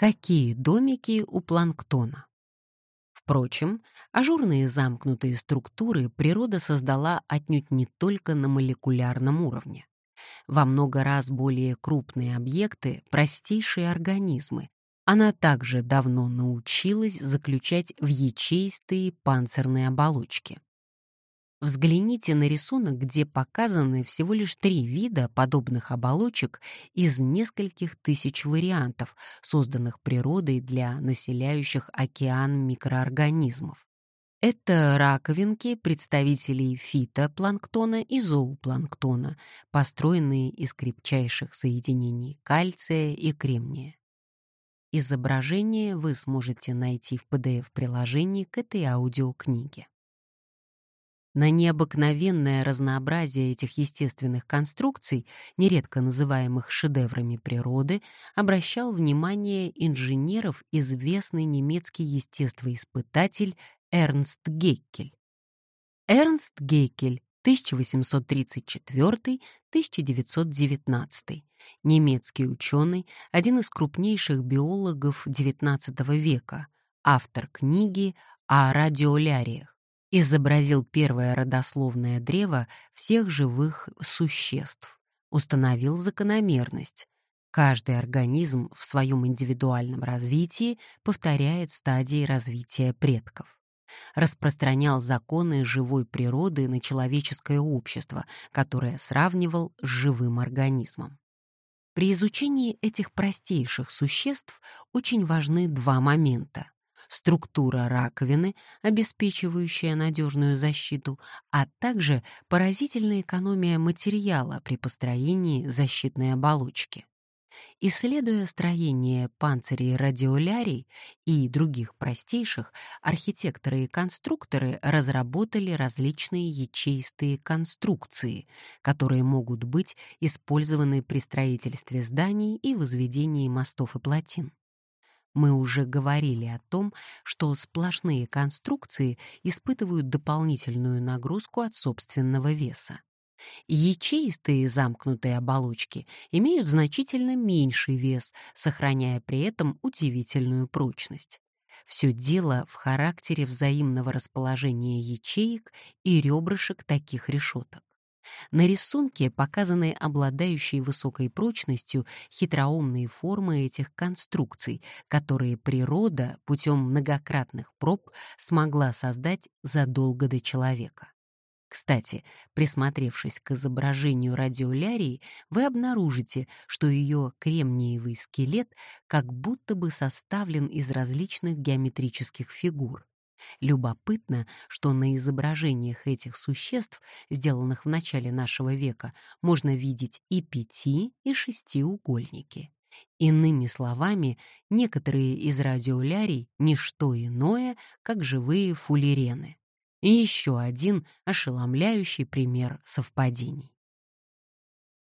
Какие домики у планктона? Впрочем, ажурные замкнутые структуры природа создала отнюдь не только на молекулярном уровне. Во много раз более крупные объекты — простейшие организмы. Она также давно научилась заключать в ячеистые панцирные оболочки. Взгляните на рисунок, где показаны всего лишь три вида подобных оболочек из нескольких тысяч вариантов, созданных природой для населяющих океан микроорганизмов. Это раковинки представителей фитопланктона и зоопланктона, построенные из крепчайших соединений кальция и кремния. Изображение вы сможете найти в PDF-приложении к этой аудиокниге. На необыкновенное разнообразие этих естественных конструкций, нередко называемых шедеврами природы, обращал внимание инженеров известный немецкий естествоиспытатель Эрнст Геккель. Эрнст Геккель 1834-1919, немецкий ученый, один из крупнейших биологов XIX века, автор книги о радиоляриях изобразил первое родословное древо всех живых существ, установил закономерность. Каждый организм в своем индивидуальном развитии повторяет стадии развития предков. Распространял законы живой природы на человеческое общество, которое сравнивал с живым организмом. При изучении этих простейших существ очень важны два момента структура раковины, обеспечивающая надежную защиту, а также поразительная экономия материала при построении защитной оболочки. Исследуя строение панцирей радиолярий и других простейших, архитекторы и конструкторы разработали различные ячеистые конструкции, которые могут быть использованы при строительстве зданий и возведении мостов и плотин. Мы уже говорили о том, что сплошные конструкции испытывают дополнительную нагрузку от собственного веса. Ячеистые замкнутые оболочки имеют значительно меньший вес, сохраняя при этом удивительную прочность. Все дело в характере взаимного расположения ячеек и ребрышек таких решеток. На рисунке показаны обладающие высокой прочностью хитроумные формы этих конструкций, которые природа путем многократных проб смогла создать задолго до человека. Кстати, присмотревшись к изображению радиолярии, вы обнаружите, что ее кремниевый скелет как будто бы составлен из различных геометрических фигур. Любопытно, что на изображениях этих существ, сделанных в начале нашего века, можно видеть и пяти, и шестиугольники. Иными словами, некоторые из радиолярий — ничто иное, как живые фуллерены. И еще один ошеломляющий пример совпадений.